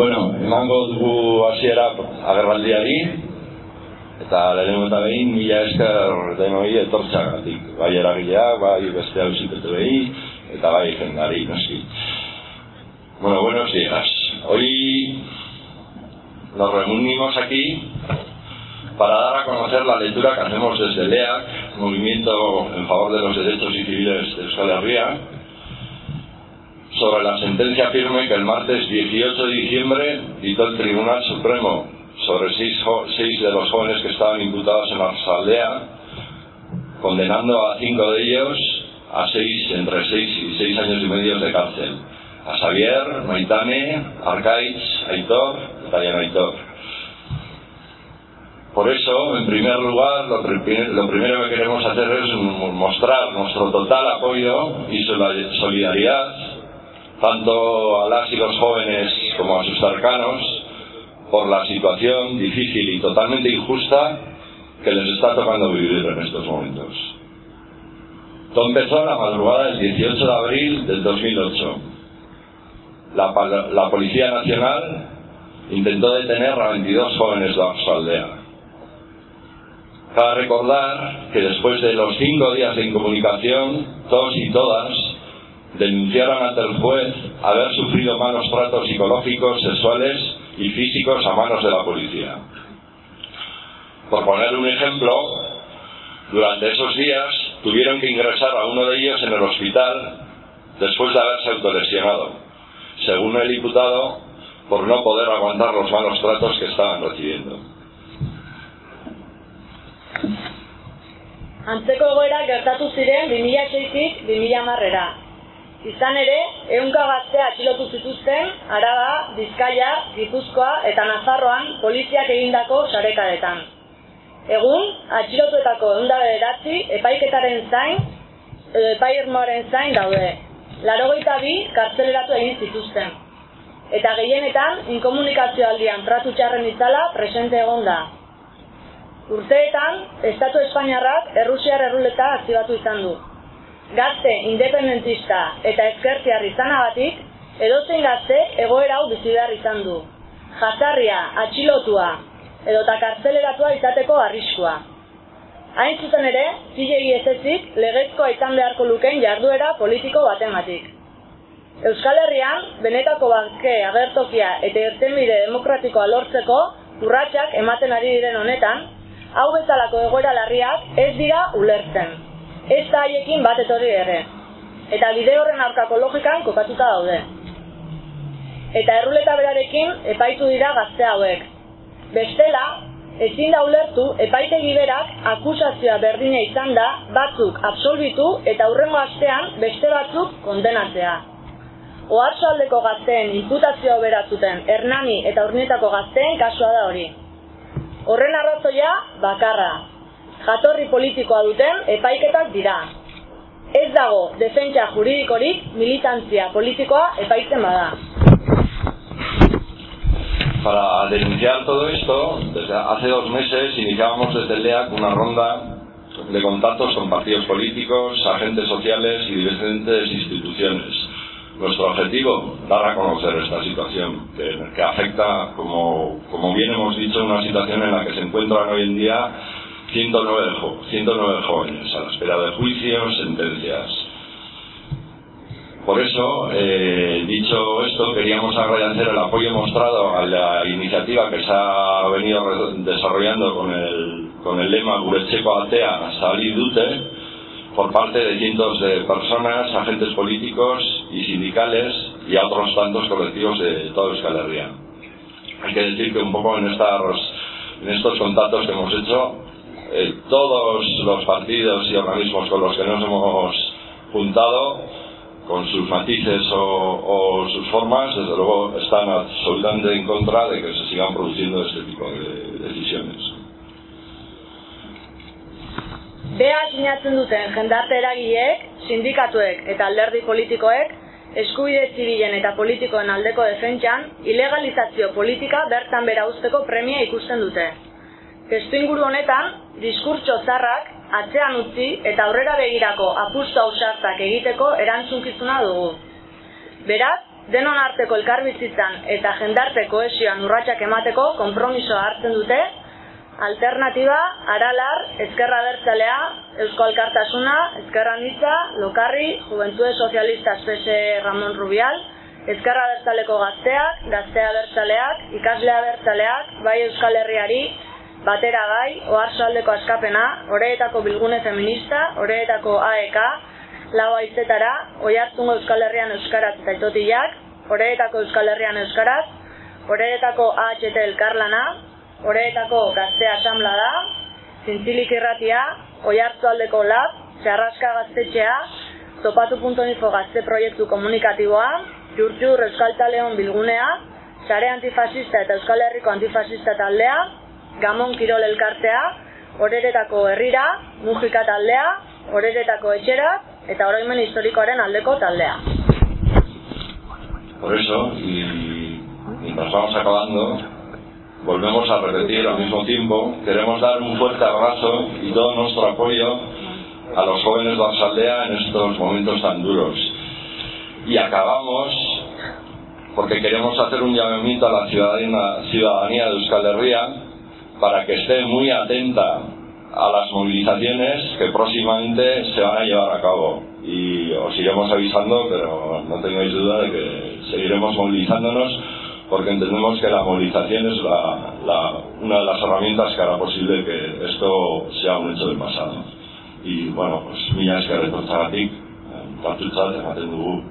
Bueno, emango dugu hasiera agerraldiari, eta lehenengo eta behin mila esker denoi etortzagatik. Bai eragileak, bai beste hau behin, eta bai jendari, noski. Bueno, buenos días. Hoy nos reunimos aquí para dar a conocer la lectura que hacemos desde LEAC, Movimiento en favor de los Derechos y Civiles de Euskal Herria, sobre la sentencia firme que el martes 18 de diciembre dictó el Tribunal Supremo sobre seis, seis de los jóvenes que estaban imputados en la aldea, condenando a cinco de ellos a seis, entre seis y seis años y medio de cárcel. A Xavier, Maitane, Arcaiz, Aitor, Italiano Aitor. Por eso, en primer lugar, lo, lo, primero que queremos hacer es mostrar nuestro total apoyo y solidaridad tanto a las y los jóvenes como a sus cercanos por la situación difícil y totalmente injusta que les está tocando vivir en estos momentos. Todo empezó la madrugada del 18 de abril del 2008. La, la Policía Nacional intentó detener a 22 jóvenes de su aldea. Cabe recordar que después de los cinco días de incomunicación, todos y todas denunciaron ante el juez haber sufrido malos tratos psicológicos, sexuales y físicos a manos de la policía. Por poner un ejemplo, durante esos días tuvieron que ingresar a uno de ellos en el hospital después de haberse autolesionado, según el diputado, por no poder aguantar los malos tratos que estaban recibiendo. Antzeko egoera gertatu ziren 2006-tik 2010 Izan ere, ehunka gaztea atxilotu zituzten, Araba, Bizkaia, Gipuzkoa eta Nazarroan poliziak egindako sarekadetan. Egun, atxilotuetako ehunda bederatzi epaiketaren zain, edo epai zain daude. Larogeita bi kartzeleratu egin zituzten. Eta gehienetan, inkomunikazio aldian tratu txarren izala presente egon da. Urteetan, Estatu Espainiarrak Errusiar erruleta aktibatu izan du gazte independentista eta ezkertiar izanagatik, edozein gazte egoera hau bizi behar izan du. Jazarria, atxilotua, edo eta kartzeleratua izateko arriskua. Hain zuzen ere, zilegi ez ezik, legezkoa izan beharko luken jarduera politiko batematik. Euskal Herrian, benetako bazke agertokia eta irtenbide demokratikoa lortzeko, urratsak ematen ari diren honetan, hau bezalako egoera larriak ez dira ulertzen ez da haiekin bat etorri ere. Eta bide horren aurkako logikan kokatuta daude. Eta erruleta berarekin epaitu dira gazte hauek. Bestela, ezin da ulertu epaitegi berak akusazioa berdina izan da batzuk absolbitu eta hurrengo astean beste batzuk kondenatzea. Oartzo aldeko gazteen imputazioa beratzuten Hernani eta Urnietako gazteen kasua da hori. Horren arrazoia bakarra, jatorri politikoa duten epaiketak dira. Ez dago defentsa juridikorik militantzia politikoa epaitzen bada. Para denunciar todo esto, desde hace dos meses iniciábamos desde el LEAC una ronda de contactos con partidos políticos, agentes sociales y diferentes instituciones. Nuestro objetivo, dar a conocer esta situación, que, que afecta, como, como bien hemos dicho, una situación en la que se encuentran hoy en día 109, 109 jóvenes a la espera de juicios, sentencias. Por eso, eh, dicho esto, queríamos agradecer el apoyo mostrado a la iniciativa que se ha venido desarrollando con el, con el lema Gurecheco Atea Salí Dute por parte de cientos de personas, agentes políticos y sindicales y a otros tantos colectivos de toda Euskal Herria. Hay que decir que un poco en, estas, en estos contactos que hemos hecho eh, todos los partidos y organismos con los que nos hemos juntado, con sus matices o, o sus formas, desde luego están absolutamente en contra de que se sigan produciendo este tipo de decisiones. Bea sinatzen duten jendarte eragileek, sindikatuek eta alderdi politikoek, eskubide zibilen eta politikoen aldeko defentsan, ilegalizazio politika bertan bera usteko premia ikusten dute. Testu inguru honetan, diskurtso zarrak, atzean utzi eta aurrera begirako apustu ausartak egiteko erantzunkizuna dugu. Beraz, denon arteko elkarbizitzan eta jendarte koesioan urratsak emateko konpromisoa hartzen dute, Alternatiba, Aralar, Ezkerra Bertzalea, Eusko Alkartasuna, Ezkerra Nitza, Lokarri, Juventude Sozialista Espese Ramon Rubial, Ezkerra Bertzaleko gazteak, Gaztea Bertzaleak, Ikaslea Bertzaleak, bai Euskal Herriari, batera bai, oarsoaldeko askapena, oreetako bilgune feminista, oreetako AEK, lau aizetara, oi hartzungo Euskal Herrian Euskaraz eta itotiak, oreetako Euskal Herrian Euskaraz, oreetako AHT elkarlana, Horeetako gazte asamla da, zintzilik irratia, oi aldeko lab, txarraska gaztetxea, topatu.info gazte proiektu komunikatiboa, jurtxur Euskalta Leon bilgunea, sare antifasista eta Euskal Herriko antifasista taldea, Gamon Kirol elkartea, horeretako herrira, mujika taldea, horeretako etxera, eta oroimen historikoaren aldeko taldea. Por eso, y mientras vamos acabando, volvemos a repetir al mismo tiempo, queremos dar un fuerte abrazo y todo nuestro apoyo a los jóvenes de Arsaldea en estos momentos tan duros. Y acabamos porque queremos hacer un llamamiento a la ciudadanía, de Euskal Herria para que esté muy atenta a las movilizaciones que próximamente se van a llevar a cabo. Y os iremos avisando, pero no tengáis duda de que seguiremos movilizándonos porque entendemos que la movilización es una de las herramientas que hará posible que esto sea un hecho del pasado. Y bueno, pues tartutzat, ematen dugu,